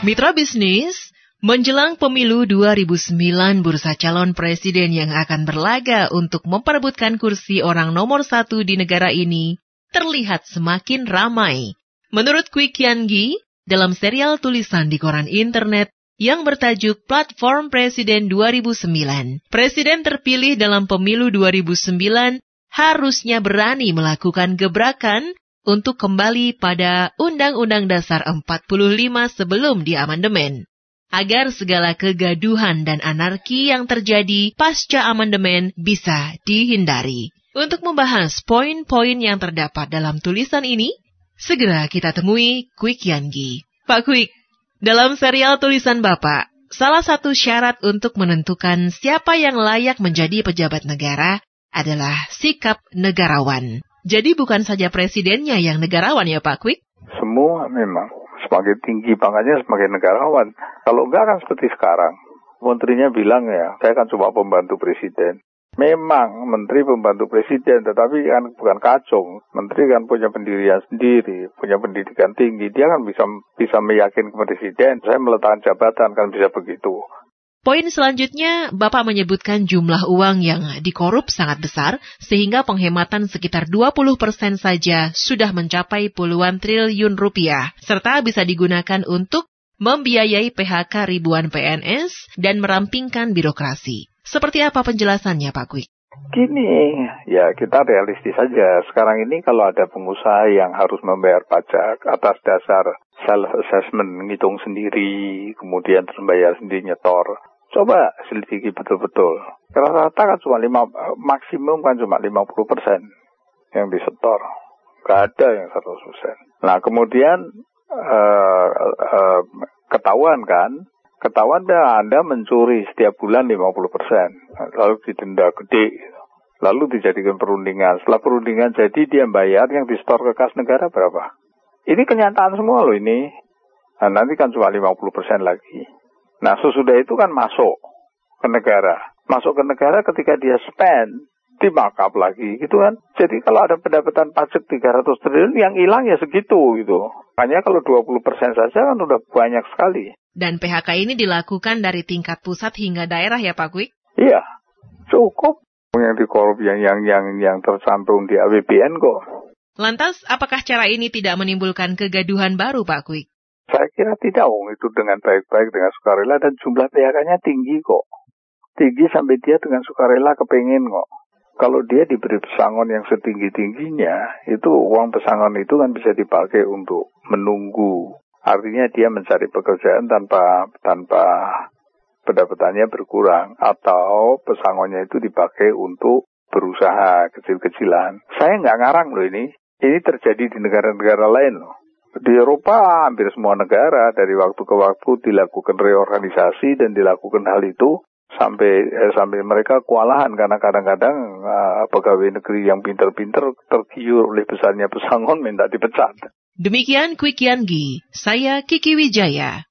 Mitra bisnis, menjelang pemilu 2009 bursa calon presiden yang akan berlaga untuk memperebutkan kursi orang nomor satu di negara ini terlihat semakin ramai. Menurut Kwi Kiangi, dalam serial tulisan di koran internet yang bertajuk Platform Presiden 2009. Presiden terpilih dalam pemilu 2009 harusnya berani melakukan gebrakan untuk kembali pada Undang-Undang Dasar 45 sebelum diamandemen. Agar segala kegaduhan dan anarki yang terjadi pasca amandemen bisa dihindari. Untuk membahas poin-poin yang terdapat dalam tulisan ini, segera kita temui Quick Yangi. Pak Quick, dalam serial tulisan Bapak, salah satu syarat untuk menentukan siapa yang layak menjadi pejabat negara adalah sikap negarawan. Jadi bukan saja presidennya yang negarawan ya Pak Quick? Semua memang. Semakin tinggi pangkatnya semakin negarawan. Kalau enggak kan seperti sekarang. Menterinya bilang ya, saya kan cuma pembantu presiden. Memang menteri pembantu presiden, tetapi kan bukan kacung. Menteri kan punya pendirian sendiri, punya pendidikan tinggi. Dia kan bisa bisa meyakinkan presiden, saya meletakkan jabatan kan bisa begitu. Poin selanjutnya, Bapak menyebutkan jumlah uang yang dikorup sangat besar, sehingga penghematan sekitar 20 persen saja sudah mencapai puluhan triliun rupiah, serta bisa digunakan untuk membiayai PHK ribuan PNS dan merampingkan birokrasi. Seperti apa penjelasannya Pak Kwik? Gini, ya kita realistis saja. Sekarang ini kalau ada pengusaha yang harus membayar pajak atas dasar self-assessment, ngitung sendiri, kemudian terus bayar sendiri nyetor. Coba selidiki betul-betul. Rata-rata kan cuma lima, maksimum kan cuma 50 persen yang disetor. Gak ada yang 100 persen. Nah kemudian uh, uh, ketahuan kan Ketahuan Anda mencuri setiap bulan 50%, lalu didenda gede, lalu dijadikan perundingan. Setelah perundingan jadi dia bayar yang di store ke kas negara berapa? Ini kenyataan semua loh ini. Nah, nanti kan cuma 50% lagi. Nah, sesudah itu kan masuk ke negara. Masuk ke negara ketika dia spend, di markup lagi gitu kan. Jadi kalau ada pendapatan pajak 300 triliun yang hilang ya segitu gitu. Hanya kalau 20% saja kan udah banyak sekali. Dan PHK ini dilakukan dari tingkat pusat hingga daerah ya Pak Kwik? Iya, cukup. Yang dikorup yang yang yang yang tercantum di APBN kok. Lantas, apakah cara ini tidak menimbulkan kegaduhan baru Pak Kwik? Saya kira tidak, Wong. Itu dengan baik-baik, dengan sukarela, dan jumlah PHK-nya tinggi kok. Tinggi sampai dia dengan sukarela kepengen kok. Kalau dia diberi pesangon yang setinggi-tingginya, itu uang pesangon itu kan bisa dipakai untuk menunggu Artinya dia mencari pekerjaan tanpa tanpa pendapatannya berkurang atau pesangonnya itu dipakai untuk berusaha kecil-kecilan. Saya nggak ngarang loh ini. Ini terjadi di negara-negara lain loh. Di Eropa hampir semua negara dari waktu ke waktu dilakukan reorganisasi dan dilakukan hal itu sampai eh, sampai mereka kewalahan karena kadang-kadang uh, pegawai negeri yang pinter-pinter tergiur oleh besarnya pesangon minta dipecat. Demikian Quick Yangi, saya Kiki Wijaya.